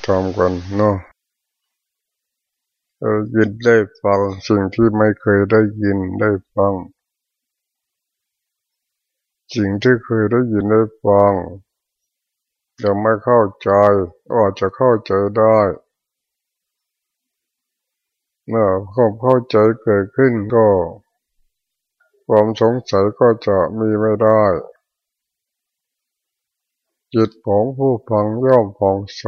งธรรมกันเนาะยินได้ฟังสิ่งที่ไม่เคยได้ยินได้ฟัง สิ่งที่เคยได้ยินได้ฟังยังไม่เข้าใจอาจจะเข้าใจได้เมื่อความเข้าใจเกิดขึ้นก็ ความสงสัยก็จะมีไม่ได้ จิตของผู้ฟังย่อมผ่องใส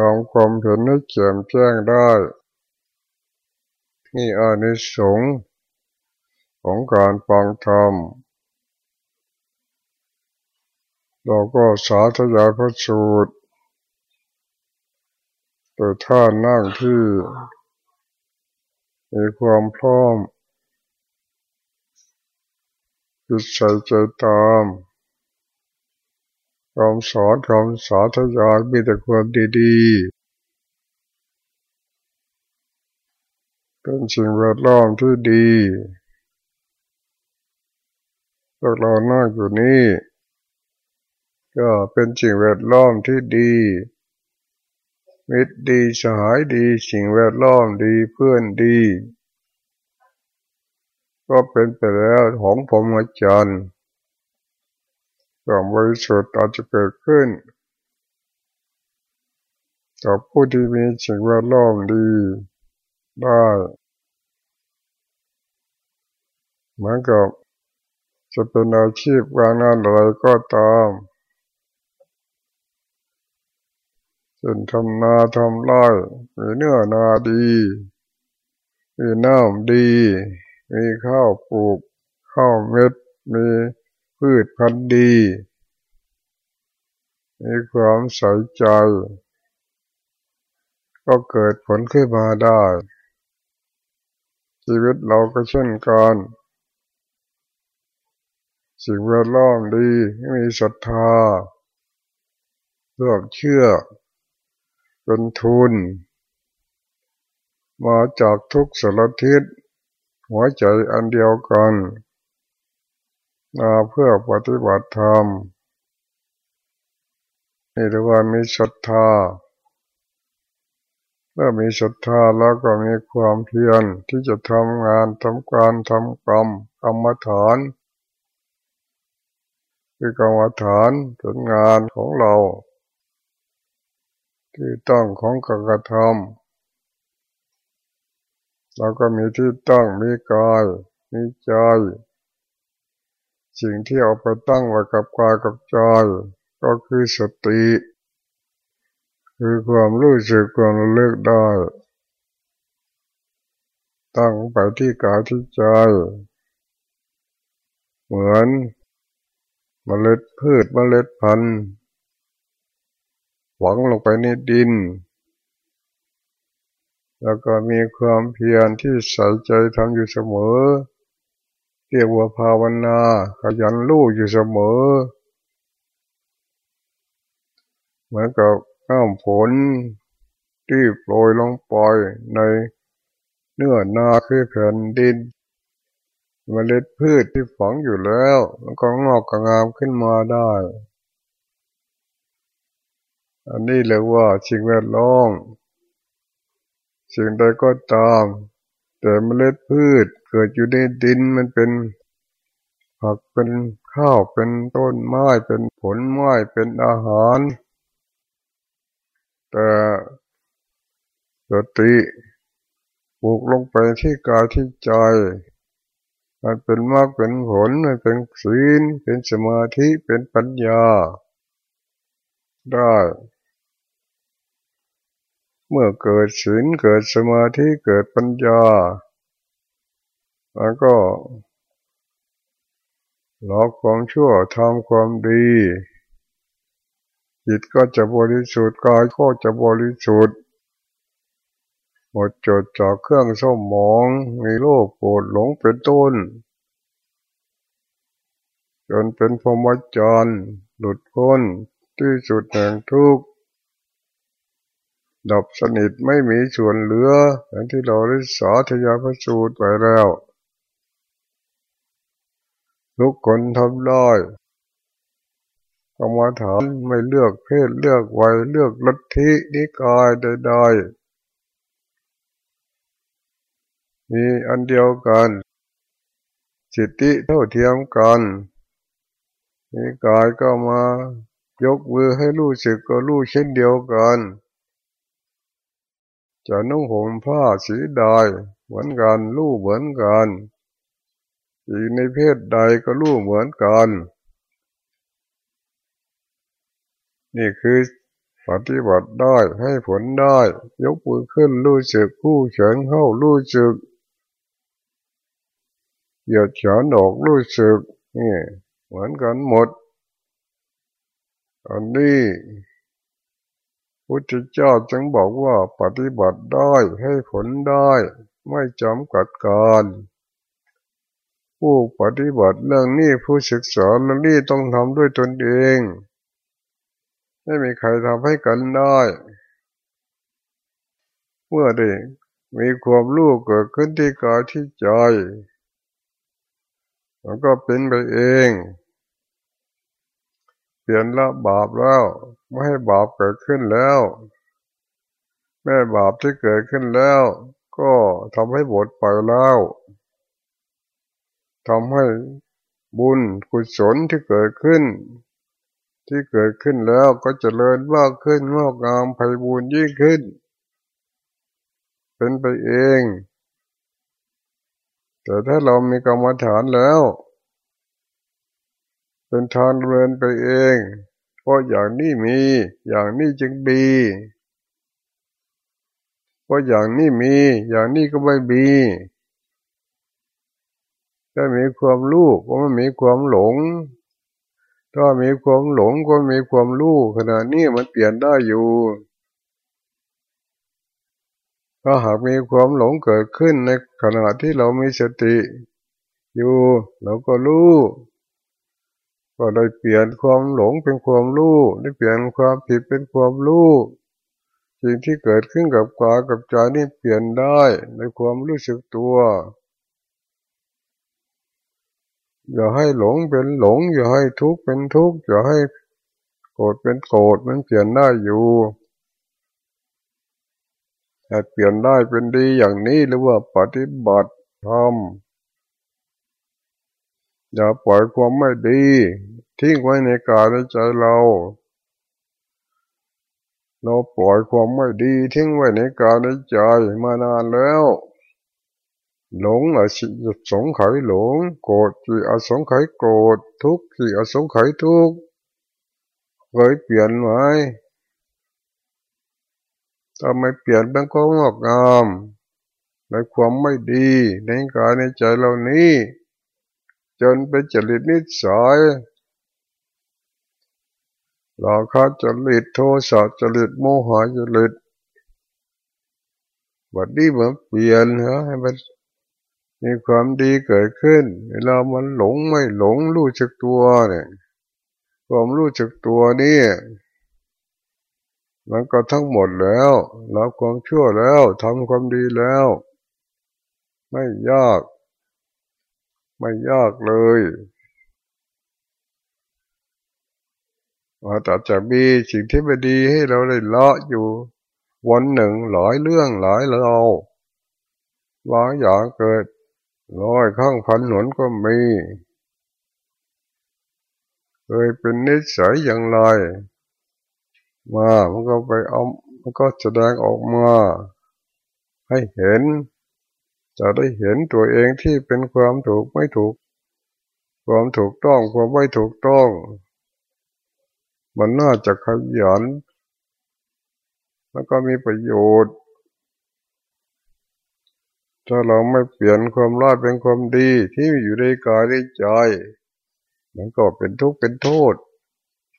ทำความเห็นให้แจ่มแจ้งได้นี่อานิสงส์ของการฟังธรรมเราก็สาธยายพระสูตรโดยท่านั่งที่มีความพร้อมจิตใส่ใจตาม คำสอนคำสาธยายมีแต่ความดีๆ เป็นสิ่งแวดล้อมที่ดีพวกเรานั่งอยู่นี่ก็เป็นสิ่งแวดล้อมที่ดีมิตรดีสหายดีสิ่งแวดล้อมดีเพื่อนดี ก็เป็นไปแล้วของผมอาจารย์ ความบริสุทธิ์อาจจะเกิดขึ้นกับผู้ที่มีสิ่งแวดล้อมดีได้เหมือนกับจะเป็นอาชีพการงานอะไรก็ตามเช่นทำนาทำไร่มีเนื้อนาดี มีน้ำดี มีข้าวปลูก ข้าวเม็ด มี พืชพันธุ์ดี มีความใส่ใจ ก็เกิดผลขึ้นมาได้ ชีวิตเราก็เช่นกันสิ่งแวดล้อมดีมีศรัทธาเพื่อเชื่อเป็นทุน มาจากทุกสารทิศหัวใจอันเดียวกัน มาเพื่อปฏิบัติธรรมนี่เรียกว่ามีศรัทธาเมื่อมีศรัทธาแล้วก็มีความเพียรที่จะทำงานทำการทำกรรมกรรมฐานคือกรรมฐานเป็นงานของเรา ที่ตั้งของการระทำเราก็มีที่ตั้งมีกายมีใจ สิ่งที่เอาไปตั้งไว้กับกายกับใจก็คือสติ คือความรู้สึกความระลึกได้ ตั้งไปที่กายที่ใจ เหมือนเมล็ดพืชเมล็ดพันธุ์หวังลงไปในดิน แล้วก็มีความเพียรที่ใส่ใจทำอยู่เสมอ เรียกว่าภาวนาขยันรู้อยู่เสมอ เหมือนกับน้ำฝนที่โปรยลงปล่อยในเนื้อนาคือแผ่นดินมเมล็ดพืชที่ฝังอยู่แล้ว มันก็งอกงามขึ้นมาได้ อันนี้เรียกว่าสิ่งแวดล้อมสิ่งใดก็ตาม แต่เมล็ดพืชเกิดอยู่ในดินมันเป็นผักเป็นข้าวเป็นต้นไม้เป็นผลไม้เป็นอาหาร แต่สติปลูกลงไปที่กายที่ใจ มันเป็นมากเป็นผลมันเป็นศีลเป็นสมาธิเป็นปัญญา ได้ เมื่อเกิดศีลเกิดสมาธิเกิดปัญญา แล้วก็ลอกความชั่วทำความดี จิตก็จะบริสุทธิ์กายก็จะบริสุทธิ์หมดจดจากเครื่องส้มหมองมีโลภโกรธหลงเป็นต้น จนเป็นพรหมจรรย์หลุดพ้นที่สุดแห่งทุกข์ ดับสนิทไม่มีส่วนเหลืออย่างที่เราได้สาธยายพระสูตรไปแล้วทุกคนทำได้กรรมฐานไม่เลือกเพศเลือกวัยเลือกลัทธินิกายใดๆมีอันเดียวกัน สิทธิเท่าเทียมกันมีกายก็มายกมือให้รู้สึกก็รู้เช่นเดียวกัน จะนุ่งห่มผ้าสีใดเหมือนกันรู้เหมือนกันอีกในเพศใดก็รู้เหมือนกัน นี่คือปฏิบัติได้ให้ผลได้ ยกมือขึ้นรู้สึกผู้เฉินเข้ารู้สึกเหยียดฉานออกรู้สึกนี่เหมือนกันหมดอันนี้ พุทธเจ้าจึงบอกว่าปฏิบัติได้ให้ผลได้ ไม่จำกัดการผู้ปฏิบัติเรื่องนี้ผู้ศึกษาเรื่องนี้ต้องทำด้วยตนเอง ไม่มีใครทำให้กันได้ เมื่อได้มีความรู้เกิดขึ้นที่กายที่ใจมันก็เป็นไปเอง ลี่ยนละบาปแล้ว ไม่ให้บาปเกิดขึ้นแล้ว แม่บาปที่เกิดขึ้นแล้ว ก็ทำให้บทไปแล้วทำให้บุญกุศลที่เกิดขึ้น ที่เกิดขึ้นแล้วก็จเจริญมากขึ้นงอกงามไพบูญยิ่งขึ้น เป็นไปเอง แต่ถ้าเรามีกรรมฐานแล้ว เป็นทานเรือนไปเอง เพราะอย่างนี้มี อย่างนี้จึงดีเพราะอย่างนี้มี อย่างนี้ก็ไม่มีถ้ามีความรู้ก็ไม่มีความหลง ถ้ามีความหลงก็มีความรู้ขณะนี้มันเปลี่ยนได้อยู่ถ้าหากมีความหลงเกิดขึ้นในขณะที่เรามีสติ อยู่เราก็รู้ ก็ได้เปลี่ยนความหลงเป็นความรู้ได้เปลี่ยนความผิดเป็นความรู้สิ่งที่เกิดขึ้นกับกายกับใจนี่เปลี่ยนได้ในความรู้สึกตัวอย่าให้หลงเป็นหลง อย่าให้ทุกข์เป็นทุกข์อย่าให้โกรธเป็นโกรธมันเปลี่ยนได้อยู่แต่เปลี่ยนได้เป็นดีอย่างนี้หรือว่าปฏิบัติธรรม อย่าปล่อยความไม่ดี ทิ้งไว้ในกายในใจเรา เราปล่อยความไม่ดี ทิ้งไว้ในกายในใจมานานแล้ว หลงอสิสงไขหลง โกรธสิอสงไขโกรธทุกข์สิอสงไขทุกข์เคยเปลี่ยนไหมถ้าไม่เปลี่ยนมันก็งอกงามในความไม่ดีในกายในใจเรานี้ จนเป็นจริตนิสัยราคะจริตโทสะจริตโมหะจริตบัดนี้มันเปลี่ยนเหรอให้มันมีความดีเกิดขึ้น เวลามันหลงไม่หลงรู้จักตัวเนี่ยความรู้จักตัวนี่มันก็ทั้งหมดแล้วรับความชั่วแล้วทำความดีแล้ว ไม่ยาก ไม่ยากเลยว่าแต่จะมีสิ่งที่ไม่ดีให้เราได้ละอยู่ วันหนึ่งหลายเรื่องหลายเราบางอย่างเกิดร้อยข้างพันหนุนก็มีเคยเป็นนิสัยอย่างไร มามันก็ไปเอามันก็แสดงออกมา ให้เห็น จะได้เห็นตัวเองที่เป็นความถูกไม่ถูก ความถูกต้องความไม่ถูกต้อง มันน่าจะขยัน แล้วก็มีประโยชน์ ถ้าเราไม่เปลี่ยนความร้ายเป็นความดีที่อยู่ในกายในใจ มันก็เป็นทุกข์เป็นโทษ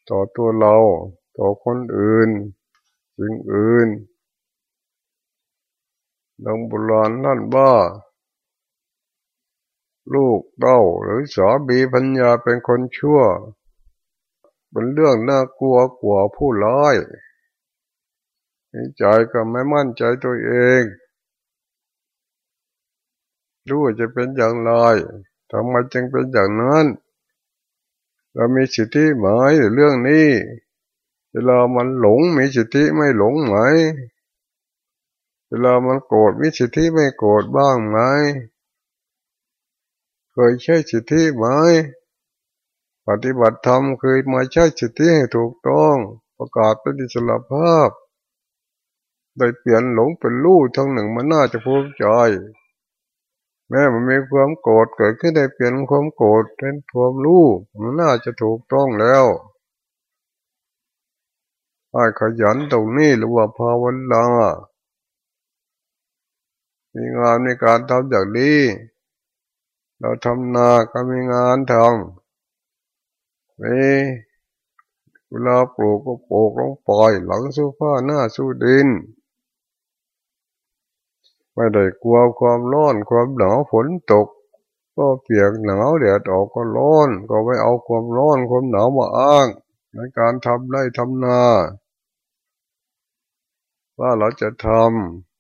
ต่อตัวเรา ต่อคนอื่นสิ่งอื่น ดังโบราณนั่นบ้าลูกเต้าหรือสาบีพัญญาเป็นคนชั่ว เป็นเรื่องน่ากลัวกว่าผู้ร้ายใจก็ไม่มั่นใจตัวเองรู้จะเป็นอย่างไรทำไมจึงเป็นอย่างนั้น เรามีสิทธิไหมเรื่องนี้เวลามันหลงมีสิทธิไม่หลงไหม เวลามันโกรธมีสิทธิไม่โกรธบ้างไหมเคยใช้สิทธิไหมปฏิบัติธรรมเคยมาใช้สิทธิให้ถูกต้อง ประกาศเป็นอิสระภาพได้เปลี่ยนหลงเป็นรู้ทั้งหนึ่งมันน่าจะภูมิใจแม้มันมีความโกรธเกิดขึ้นได้เปลี่ยนความโกรธเป็นความรู้มันน่าจะถูกต้องแล้วให้ขยันตรงนี้หรือว่าภาวนา มีงานในการทำอย่างนี้ เราทำนาก็มีงานทำมีเวลาปลูกก็ปลูกลงปล่อย หลังสู้ผ้าหน้าสู้ดิน ไม่ได้กลัวความร้อนความหนาวฝนตก ก็เปียกหนาวแดดออกก็ร้อน ก็ไม่เอาความร้อนความหนาวมาอ้าง ในการทำไร่ทำนา ว่าเราจะทำ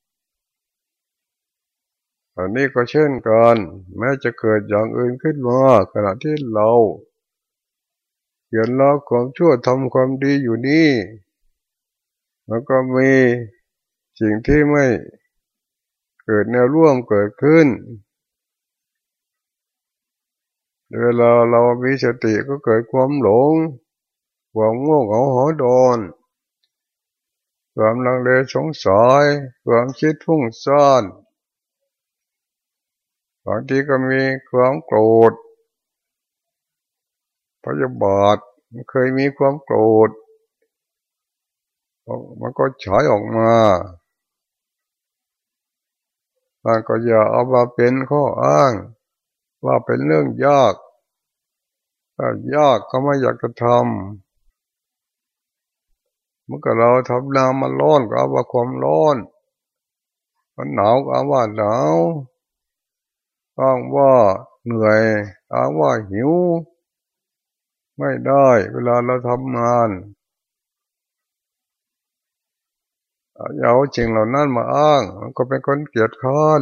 อันนี้ก็เช่นกันแม้จะเกิดอย่างอื่นขึ้นมาขณะที่เราเขียนละความชั่วทำความดีอยู่นี่แล้วก็มีสิ่งที่ไม่เกิดแนวร่วมเกิดขึ้น เวลาเรามีสติก็เกิดความหลง ความง่วงเหงาหอดอนความลังเลสงสัยความคิดฟุ้งซ่าน บางทีก็มีความโกรธพยาบาทเคยมีความโกรธมันก็ฉายออกมาท่านก็อย่าเอามาเป็นข้ออ้าง ว่าเป็นเรื่องยากถ้ายากก็ไม่อยากจะทำเมื่อเราทำนามันร้อนก็เอาว่าความร้อน มันหนาวก็เอาว่าหนาว อ้างว่าเหนื่อยอ้างว่าหิว ไม่ได้ เวลาเราทำงานเอาจริงเหล่านั้นมาอ้าง มันก็เป็นคนเกียจค้าน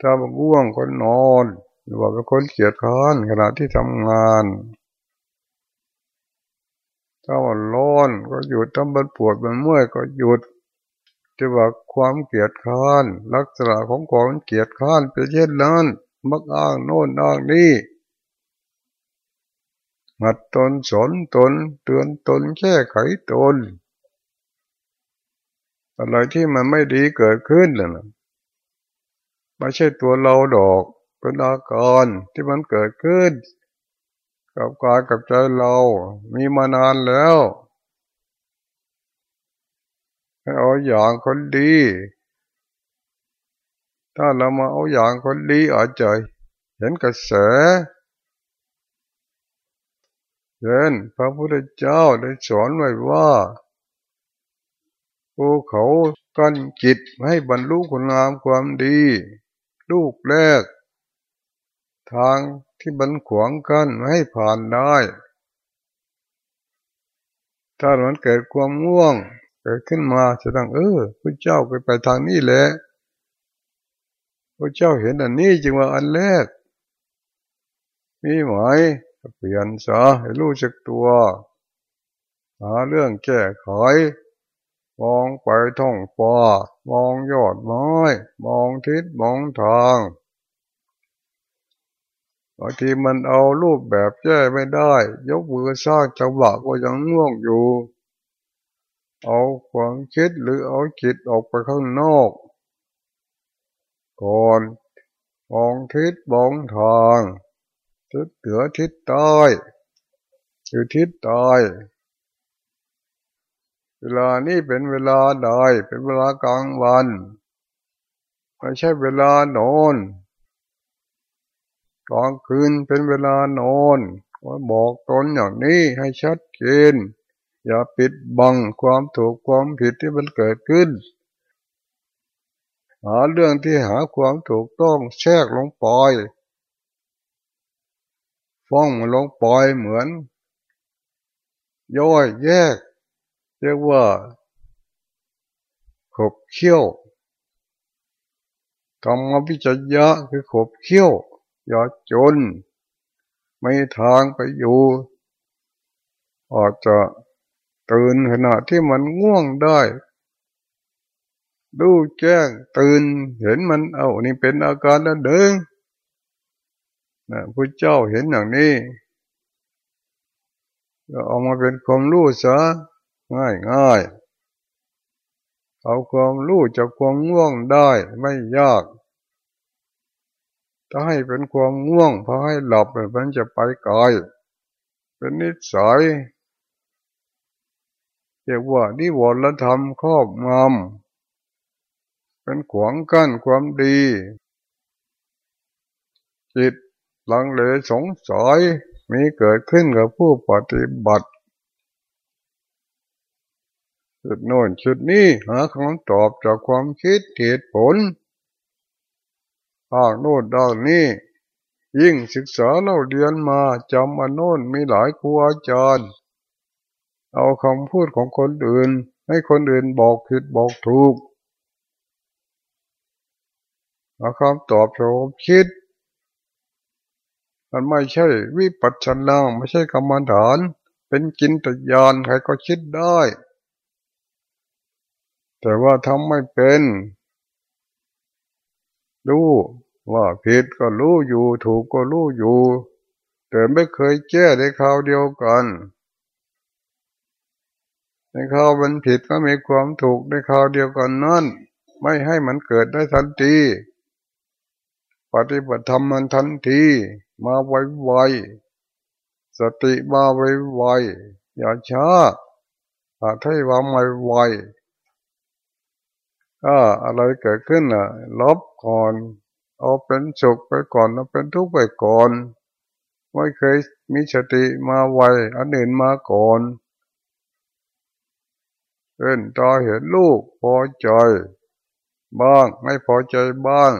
ถ้าบง่วงก็นอนหรือว่าเป็นคนเกียจค้านขณะที่ทำงานถ้ามันร้อนก็หยุดถ้ามันปวดมันเมื่อยก็หยุด ที่ว่าความเกียจค้าน ลักษณะของความเกียจค้านเป็นเช่นนั้น มักอ้างโน่นอ้างนี่หัดตนสนตน เตือนตนแก้ไขตน อะไรที่มันไม่ดีเกิดขึ้นเลยนะไม่ใช่ตัวเราดอกเป็นอาการที่มันเกิดขึ้น กับกายกับใจเรา มีมานานแล้ว เอาอย่างคนดี ถ้าเรามาเอาอย่างคนดีอาจจะเห็นกระแสเช่นพระพุทธเจ้าได้สอนไว้ว่าภูเขากั้นจิตให้บรรลุคุณงามความดี ลูกแรก ทางที่บันขวางกันให้ผ่านได้ ถ้ามันเกิดความง่วง เกิดขึ้นมาจะต้องเออพระเจ้าไปไปทางนี้แหละพระเจ้าเห็นอันนี้จึงว่าอันแรกมีไหมเปลี่ยนซะให้รู้จักตัวหาเรื่องแก้ไขมองไปท่องฟ้ามองยอดไม้มองทิศมองทางบางทีมันเอารูปแบบแก้ไม่ได้ ยกมือสร้างจังหวะก็ยังง่วงอยู่ เอาความคิดหรือเอาจิตออกไปข้างนอก ก่อนมองทิศมองทางทิศเหนือทิศใต้อยู่ทิศใต้เวลานี้เป็นเวลาใดเป็นเวลากลางวันไม่ใช่เวลานอนกลางคืนเป็นเวลานอนว่าบอกตนอย่างนี้ให้ชัดเจน อย่าปิดบังความถูกความผิดที่มันเกิดขึ้น หาเรื่องที่หาความถูกต้องแทรกลงปลอยฟ้องลงปล่อยเหมือน ย่อยแยก เรียกว่าขบเขี้ยวกรรมวิจยะคือขบเขี้ยวอยอจน ไม่ทางไปอยู่ อาจจะ ตื่นขณะที่มันง่วงได้ ดูแจ้งตื่นเห็นมันเอานี่เป็นอาการแล้วเดิงนะพระเจ้าเห็นอย่างนี้ก็เอามาเป็นความรู้ซะง่ายง่ายเอาความรู้จากความง่วงได้ไม่ยาก ถ้าให้เป็นความง่วงพอให้หลับมันจะไปไกลเป็นนิสัย เรียกว่านิวรธรรมครอบงำเป็นขวางกั้นความดี จิตหลังเลสงสัยมีเกิดขึ้นกับผู้ปฏิบัติจุดโน่นจุดนี้หาคำตอบจากความคิดเหตุผลทางโน่นด้านนี้ ยิ่งศึกษาเราเรียนมาจำมาโน่นมีหลายครูอาจารย์ เอาคำพูดของคนอื่น ให้คนอื่นบอกผิดบอกถูกเอาคำตอบจากความคิด มันไม่ใช่วิปัสสนาไม่ใช่กรรมฐาน เป็นกินตยานใครก็คิดได้ แต่ว่าทำไม่เป็นรู้ว่าผิดก็รู้อยู่ถูกก็รู้อยู่ แต่ไม่เคยแก้ในคราวเดียวกัน ในคราวมันผิดก็มีความถูกในคราวเดียวกันนั่น ไม่ให้มันเกิดได้ทันที ปฏิบัติธรรมมันทันที มาไวไวสติมาไวไวอย่าช้าอาให้วางไวไวถ้าอะไรเกิดขึ้นอะ ลบก่อน เอาเป็นสุขไปก่อนเอาเป็นทุกข์ไปก่อน ไม่เคยมีสติมาไวอันอื่นมาก่อน เอ็นตาเห็นลูกพอใจบ้างไม่พอใจบ้าง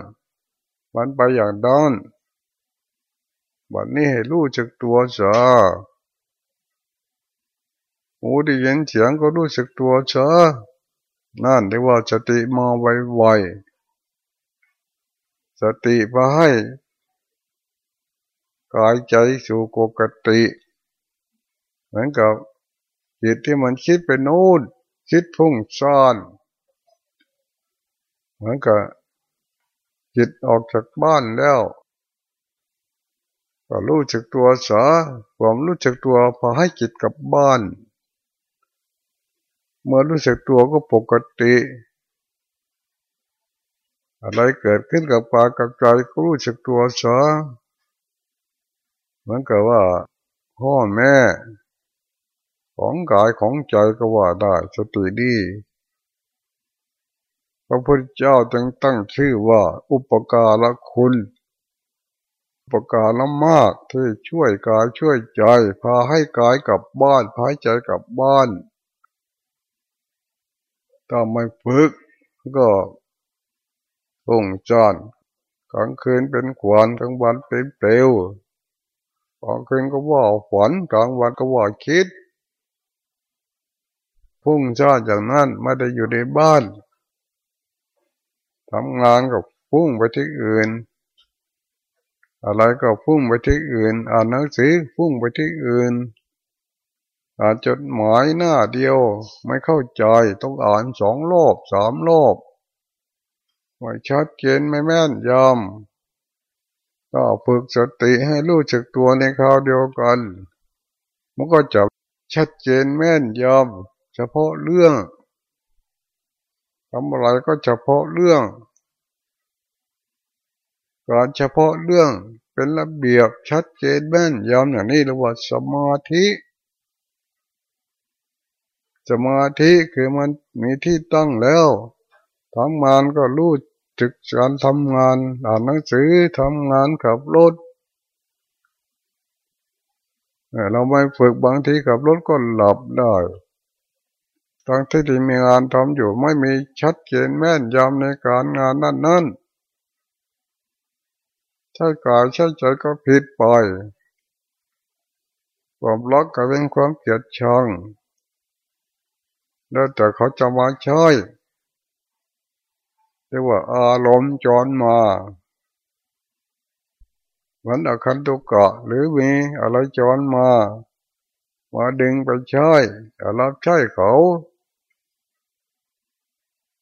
มันไปอย่างนั้นวันนี้ให้รู้จักตัวซะหูได้ยินเสียงก็รู้สึกตัวซะนั่นเรียกว่าสติมาไวๆสติพาให้กายใจสู่ปกติ เหมือนกับจิตที่มันคิดไปโน้น คิดพุ่งซ่อนเหมือนกับจิตออกจากบ้านแล้วก็รู้จักตัวสาความรู้จักตัวพอให้จิตกลับบ้าน เมื่อรู้จักตัวก็ปกติ อะไรเกิดขึ้นกับปากกับใจก็รู้จักตัวสาเหมือนกับว่าพ่อแม่ ของกายของใจก็ว่าได้สติดีพระพุทธเจ้าจึงตั้งชื่อว่า อุปการะคุณอุปการะมากที่ช่วยกายช่วยใจ พาให้กายกลับบ้านพาใจกลับบ้านถ้าไม่ฝึกก็องจานกลางคืนเป็นขวานกลางวันเป็นเปลวกลางคืนก็ว่าฝันกลางวันก็ว่าคิด พุ่งชาติอย่างนั้นไม่ได้อยู่ในบ้านทำงานก็พุ่งไปที่อื่น อะไรก็พุ่งไปที่อื่น อ่านหนังสือพุ่งไปที่อื่น อ่านจดหมายหน้าเดียวไม่เข้าใจต้องอ่านสองรอบสามรอบไม่ชัดเจนไม่แม่นยำก็ฝึกสติให้รู้จักตัวในคราวเดียวกัน มันก็จะชัดเจนแม่นยำ เฉพาะเรื่องทำอะไรก็เฉพาะเรื่องการเฉพาะเรื่องเป็นระเบียบชัดเจนแม่นยำอย่างนี้เรียกว่าสมาธิ สมาธิคือมันมีที่ตั้งแล้วทำงานก็รู้จึกการทำงานอ่านหนังสือทำงานขับรถเราไม่ฝึกบางทีขับรถก็หลับได้ ทั้งที่ที่มีงานทำอยู่ไม่มีชัดเจนแม่นยำในการงานนั่นนั่นใช่กายใช่ใจก็ผิดไปความรักก็เป็นความเกลียดชังแล้วแต่เขาจะมาใช้เรียกว่าอารมณ์จรมามันอาคันตุกเกาะหรือมีอะไรจรมา มาดึงไปใช้รับใช้เขา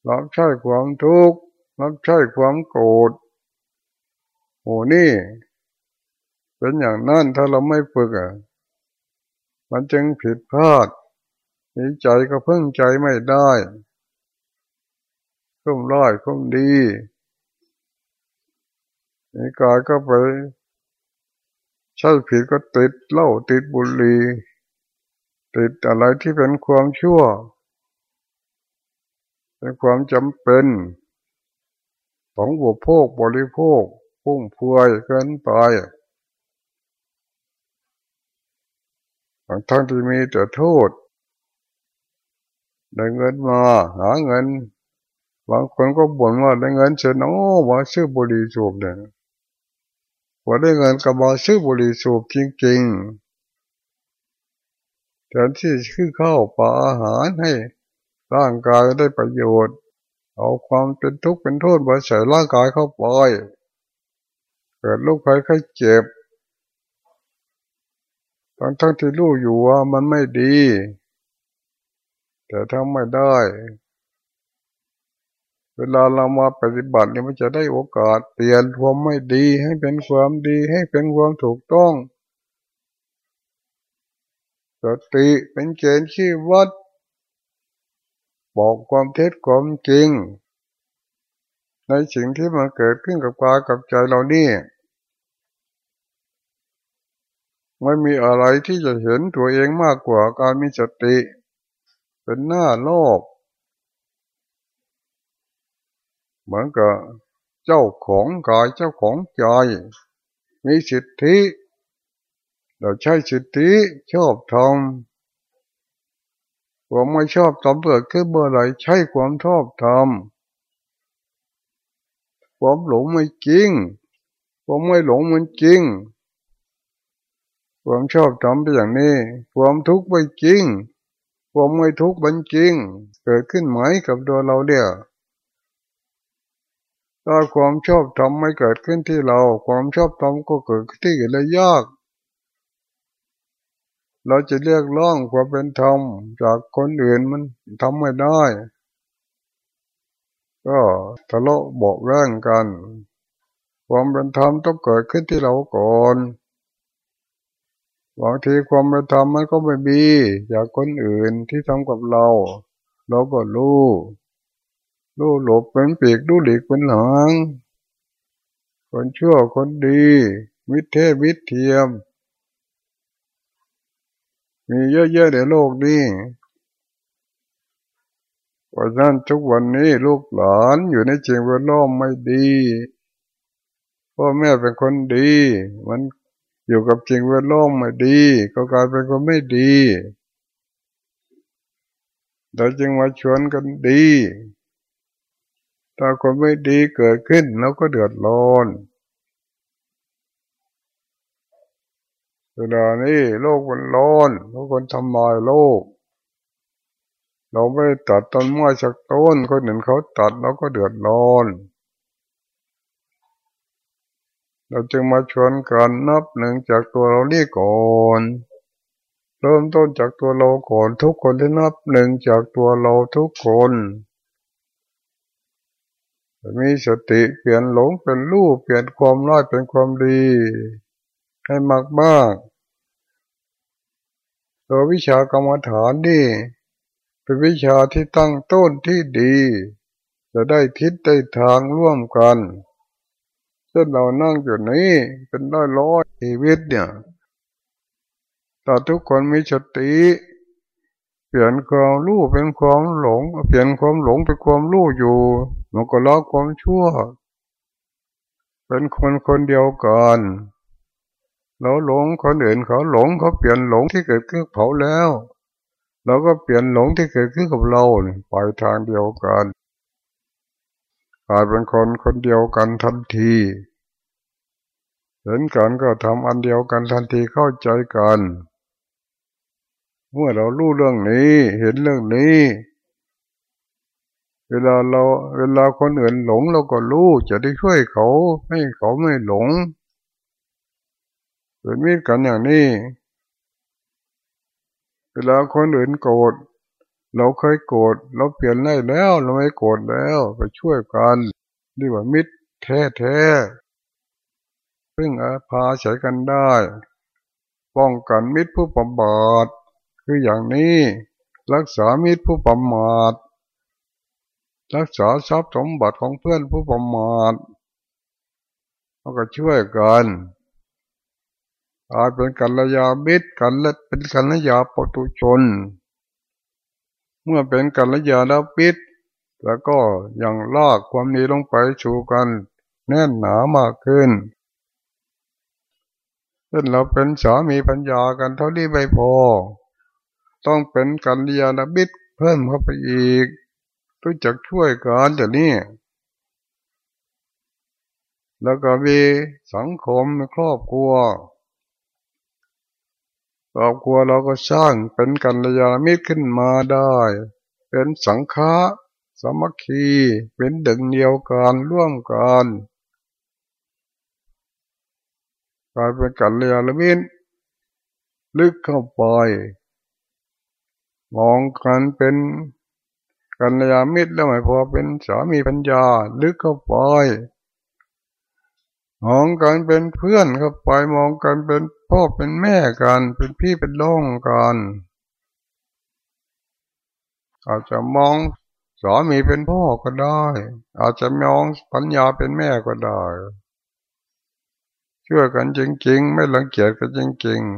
รับใช้ความทุกข์รับใช้ความโกรธโอ้นี่ เป็นอย่างนั้นถ้าเราไม่ฝึกอะมันจึงผิดพลาดมีใจก็พึ่งใจไม่ได้คุ้มร้อยคุ้มดีมีกายก็ไปใช่ผิดก็ติดเหล้าติดบุหรี่ติดอะไรที่เป็นความชั่ว เป็นความจำเป็นของบุพโภคบริโภคพุ่งพวยเกินไปทั้งที่มีแต่โทษได้เงินมาหาเงิน บางคนก็บ่นว่าได้เงินเสนอว่าซื้อบุหรี่สูบเนี่ยว่าได้เงินกับมาซื้อบุหรี่สูบจริงๆแทนที่คือข้าวปลาอาหารให้ ร่างกายได้ประโยชน์ เอาความเป็นทุกข์เป็นโทษมาใส่ร่างกายเข้าไปเกิดลูกใครใครเจ็บทั้งทั้งที่รู้อยู่ว่ามันไม่ดี แต่ทำไม่ได้ เวลาเรามาปฏิบัติเนี่ยมันจะได้โอกาสเปลี่ยนความไม่ดีให้เป็นความดีให้เป็นความถูกต้องสติเป็นเกณฑ์ชี้วัด บอกความเท็จความจริง ในสิ่งที่มันเกิดขึ้นกับกายกับใจเรานี่ไม่มีอะไรที่จะเห็นตัวเองมากกว่าการมีสติ เป็นหน้าโลก เหมือนกับเจ้าของกายเจ้าของใจ มีสิทธิ เราใช้สิทธิชอบทำ ความไม่ชอบทำเกิดขึ้นเมื่อไรใช้ความชอบทำความหลงไม่จริงความไม่หลงมันจริง ความชอบทำไปอย่างนี้ ความทุกข์ไปจริง ความไม่ทุกข์มันจริง เกิดขึ้นไหมกับตัวเราเดียวถ้าความชอบทำไม่เกิดขึ้นที่เรา ความชอบทำก็เกิดที่อื่นเลยยาก เราจะเรียกร้องความเป็นธรรมจากคนอื่นมันทำไม่ได้ ก็ทะเลาะบอกแย่งกัน ความเป็นธรรมต้องเกิดขึ้นที่เราก่อนบางทีความไปทำมันก็ไม่มีจากคนอื่นที่ทำกับเรา เราก็รู้รู้หลบเป็นปีกรู้หลีกเป็นหลังคนชั่วคนดี มิเทวิเทียม มีเยอะๆในโลกนี้เพราะนั้นทุกวันนี้ลูกหลานอยู่ในจิงแวดล้อมไม่ดีพ่อแม่เป็นคนดี มันอยู่กับจิงแวดล้อมไม่ดี ก็กลายเป็นคนไม่ดีเราจึงมาชวนกันดี ถ้าคนไม่ดีเกิดขึ้นเราก็เดือดร้อน เวลานี้โลกมันร้อนทุกคนทำลายโลก เราไม่ตัดต้นไม้สักต้นคนหนึ่งเขาตัดเราก็เดือดร้อนเราจึงมาชวนกันนับหนึ่งจากตัวเรานี่ก่อนเริ่มต้นจากตัวเราก่อนทุกคนที่นับหนึ่งจากตัวเราทุกคนมีสติเปลี่ยนหลงเป็นรูปเปลี่ยนความร้ายเป็นความดี ให้มากมากตัววิชากรรมฐานนี่เป็นวิชาที่ตั้งต้นที่ดี จะได้ทิศได้ทางร่วมกันช่นเรานั่งอยู่นี้เป็นร้อยร้อยชีวิตเนี่ยแต่ทุกคนมีสติเปลี่ยนความรู้เป็นความหลง เปลี่ยนความหลงเป็นความรู้อยู่มันก็ละความชั่ว เป็นคนคนเดียวกัน เราหลงคนอื่นเขาหลงเขาเปลี่ยนหลงที่เกิดขึ้นเขาแล้วเราก็เปลี่ยนหลงที่เกิดขึ้นกับเราไปทางเดียวกันกลายเป็นคนคนเดียวกันทันทีเห็นกันก็ทำอันเดียวกันทันทีเข้าใจกัน เมื่อเรารู้เรื่องนี้ เห็นเรื่องนี้ เวลาเราเวลาคนอื่นหลงเราก็รู้จะได้ช่วยเขาให้เขาไม่หลง เป็นมิตรกันอย่างนี้ เวลาคนอื่นโกรธเราเคยโกรธเราเปลี่ยนได้แล้ว เราไม่โกรธแล้ว ไปช่วยกันดีว่ามิตรแท้แท้พึ่งอาพาใช้กันได้ ป้องกันมิตรผู้ประมาทคืออย่างนี้ รักษามิตรผู้ประมาทรักษาทรัพย์สมบัติของเพื่อนผู้ประมาทเราก็ช่วยกัน อาจเป็นกัลยามิตกันและเป็นกัลยาปตุชน เมื่อเป็นกัลยาณมิตแล้วก็ยังลากความนี้ลงไปสู่กันแน่นหนามากขึ้นเช่นเราเป็นสามีปัญญากันเท่านี้ไม่พอ ต้องเป็นกัลยาณมิตเพิ่มเข้าไปอีกรู้จักช่วยกันอย่นี้แล้วก็มีสังคมครอบครัว ครอบครัวเราก็สร้างเป็นกัลยาณมิตรขึ้นมาได้ เป็นสังฆะสมัคคีเป็นดึงเดียวกันร่วมกันกลายเป็นกัลยาณมิตรลึกเข้าไป มองกันเป็นกัลยาณมิตรแล้วไม่พอเป็นสามีปัญญาลึกเข้าไปมองกันเป็นเพื่อนเข้าไปมองกันเป็น พ่อเป็นแม่กันเป็นพี่เป็นน้องกันอาจจะมองสามีเป็นพ่อก็ได้ อาจจะมองปัญญาเป็นแม่ก็ได้ช่วยกันจริงๆ ไม่หลังเกียจกันจริงๆ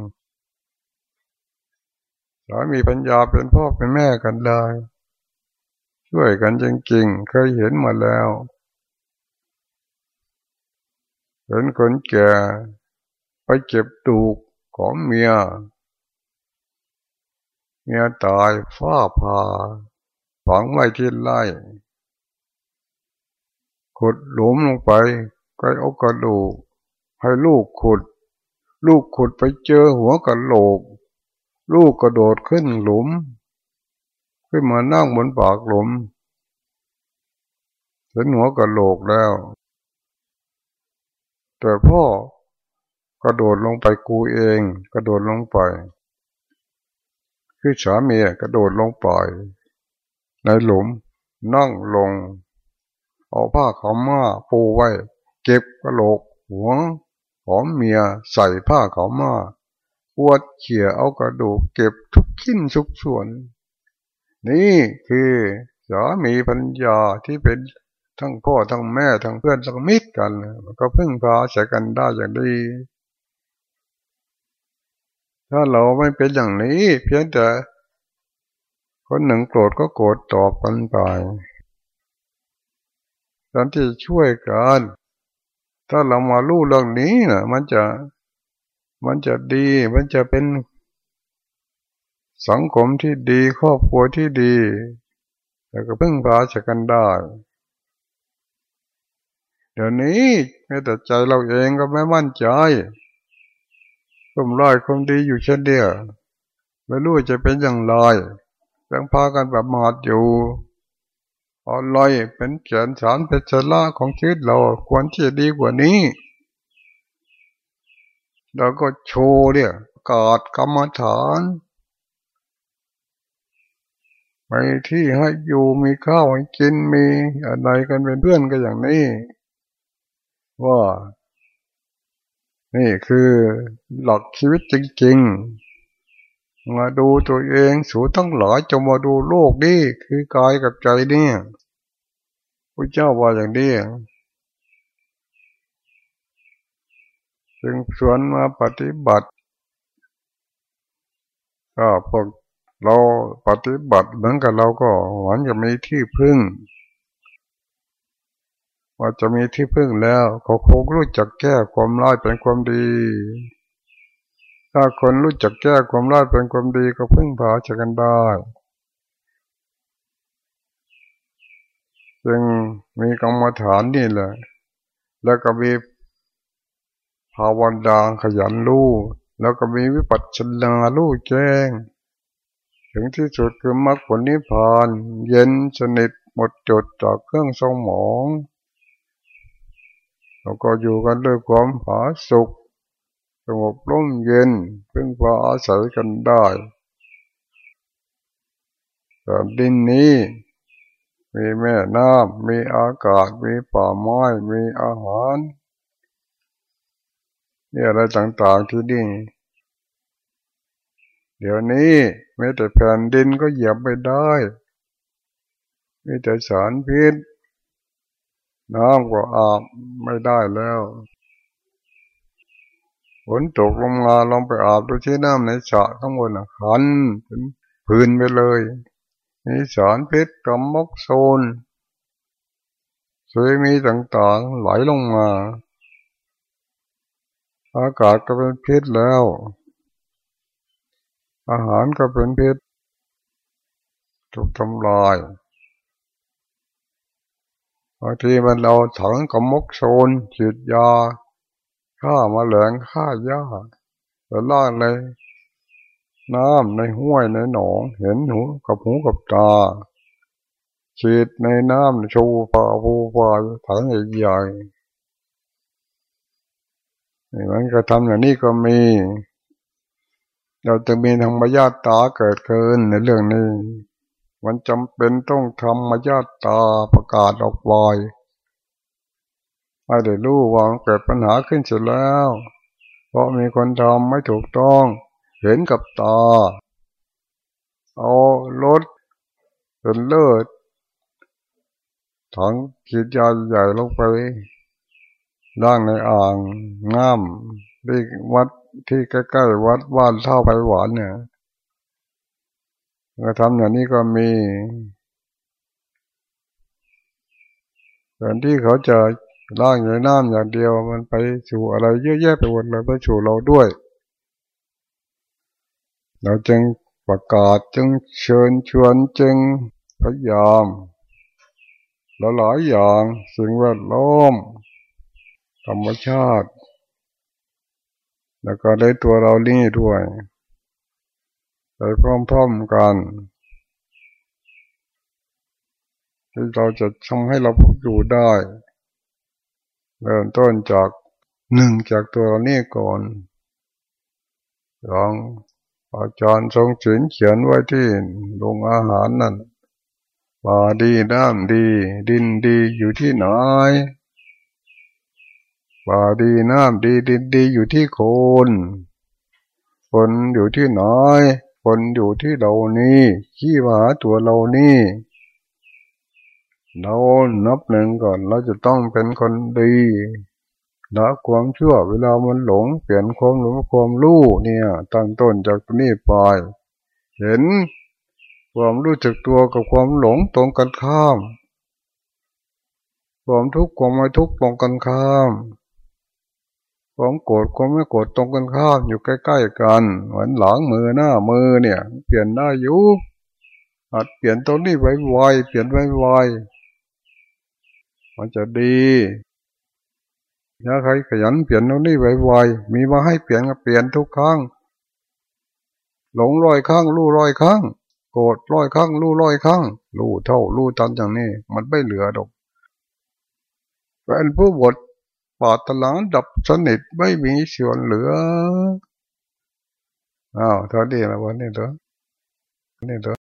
สามีปัญญาเป็นพ่อเป็นแม่กันได้ช่วยกันจริงๆ เคยเห็นมาแล้วเห็นคนแก่ ไปเก็บตูกของเมีย เมียตายฟ้าผ่าฝังไว้ที่ไร่ขุดหลุมลงไปก็เอากระดูกให้ลูกขุด ลูกขุดไปเจอหัวกระโหลก ลูกกระโดดขึ้นหลุม ขึ้นมานั่งบนปากหลุมเห็นหัวกระโหลกแล้ว แต่พ่อ กระโดดลงไปกูเอง กระโดดลงไป คือสามีกระโดดลงไปในหลุมนั่งลง เอาผ้าขาวม้าปูไว้ เก็บกระโหลก หัวของเมียใส่ผ้าขาวม้าปวดเขี่ยเอากระดูกเก็บทุกขิ้นทุกส่วน นี่คือสามีปัญญาที่เป็นทั้งพ่อทั้งแม่ทั้งเพื่อนทั้งมิตรกัน ก็พึ่งพาใช้กันได้อย่างดี ถ้าเราไม่เป็นอย่างนี้ เพียงแต่คนหนึ่งโกรธก็โกรธตอบกันไปตอนที่ช่วยกันถ้าเรามาลู่เรื่องนี้นะมันจะมันจะดี มันจะเป็น สังคมที่ดีครอบครัวที่ดีแล้วก็พึ่งพาใช้กันได้ เดี๋ยวนี้แม้แต่ใจเราเองก็ไม่มั่นใจ คุมร้อยคุมดีอยู่เช่นเดียวไม่รู้จะเป็นอย่างไรยังพากันแบบมาดอยู่อะไรเป็นเขียนสารเป็นชละของชีวิตเราควรที่จะดีกว่านี้เราก็โชว์เนี่ยกอดกรรมฐานไปที่ให้อยู่มีข้าวให้กินมีอะไรกันเป็นเพื่อนกันอย่างนี้ ว่า นี่คือหลักชีวิตจริงๆ มาดูตัวเองสูทั้งหลายจะมาดูโลกนี่คือกายกับใจนี่พระเจ้าว่าอย่างนี้จึงชวนมาปฏิบัติก็พวกเราปฏิบัติเหมือนกับเราก็หวังจะมีที่พึ่ง ว่าจะมีที่พึ่งแล้วเขาคงรู้จักแก้ความร้ายเป็นความดี ถ้าคนรู้จักแก้ความร้ายเป็นความดีก็พึ่งพาจะกันได้จึงมีกรรมฐานนี่แหละ แล้วก็มีภาวนาขยันรู้แล้วก็มีวิปัสสนารู้แจ้ง ถึงที่สุดคือมรรคผลนิพพาน เย็นสนิทหมดจดจากเครื่องทรงหมอง เราก็อยู่กันด้วยความผาสุกสงบร่มเย็นพึ่งพาอาศัยกันได้แต่ดินนี้ มีแม่น้ำมีอากาศมีป่าไม้มีอาหารนี่อะไรต่างๆที่ดินเดี๋ยวนี้แม้แต่แผ่นดินก็เหยียบไม่ได้มีแต่สารพิษ น้ำก็อาบไม่ได้แล้วฝนตกลงมาลองไปอาบดูที่น้ำในสระข้างบนขันเป็นพื้นไปเลยมีสารพิษกำมกโซนสวยมีต่างๆไหลลงมา อากาศก็เป็นพิษแล้ว อาหารก็เป็นพิษถูกทำลาย บางทีมันเราถังกำมกโซนฉีดยาฆ่ามาแหลงฆ่าหญ้าแล้วล่าเลยน้ำในห้วยในหนอง เห็นหูกับหูกับตาฉีดในน้ำชูปลาผูปลาถังใหญ่ๆมันก็ทำอย่างนี้ก็มี เราจะมีทางมายาตาเกิดขึ้นในเรื่องนี้ มันจำเป็นต้องทำมายาตาประกาศออกบ่อยไม่ได้รู้ว่าเกิดปัญหาขึ้นเสร็จแล้ว เพราะมีคนทำไม่ถูกต้อง เห็นกับตา เอารถเป็นเลิศถังขีดยาใหญ่ลงไปล่างในอ่างน้ำที่วัดที่ใกล้ๆวัดว่านเท่าไปหวานเนี่ย ก็ทำอย่างนี้ก็มีแต่ที่เขาจะล่างในน้ำอย่างเดียว มันไปสู่อะไรเยอะแยะไปหมดเลยไปสู่เราด้วย เราจึงประกาศจึงเชิญชวนจึงพยายามหลายหลายอย่างสิ่งแวดล้อมธรรมชาติ แล้วก็ได้ตัวเรานี่ด้วย ไปพร้อมๆกันที่เราจะทำให้เราอยู่ได้เริ่มต้นจากหนึ่งจากตัวนี้ก่อนลองอาจารย์ทรงศิลเขียนไว้ที่โรงอาหารนั่นป่าดีน้ำดี ดินดีอยู่ที่ไหนป่าดีน้ำดีดินดีอยู่ที่คน คนอยู่ที่ไหน คนอยู่ที่เรานี่ขี้มาตัวเรานี่เรานับหนึ่งก่อนเราจะต้องเป็นคนดีละความชั่วเวลามันหลงเปลี่ยนความหลงความรู้เนี่ย ตั้งต้นจากตรงนี้ไปเห็นความรู้จักตัวกับความหลงตรงกันข้าม ความทุกข์ความไม่ทุกข์ตรงกันข้าม ความโกรธความไม่โกรธตรงกันข้ามอยู่ใกล้ๆกันเหมือนหลังมือหน้ามือเนี่ย เปลี่ยนได้อยู่อาจเปลี่ยนตรงนี้ไวๆเปลี่ยนไวๆมันจะดีถ้าใครขยันเปลี่ยนตรงนี้ไวๆมีมาให้เปลี่ยนก็เปลี่ยนทุกครั้งหลงร้อยครั้งรู้ร้อยครั้งโกรธร้อยครั้งรู้ร้อยครั้งรู้เท่ารู้ทันอย่างนี้ มันไม่เหลือดอกเป็นผู้บท ปาตลังดับสนิทไม่มีส่วนเหลืออ้าวเท่านี้นะวันนี้เถอะนี่เถอะ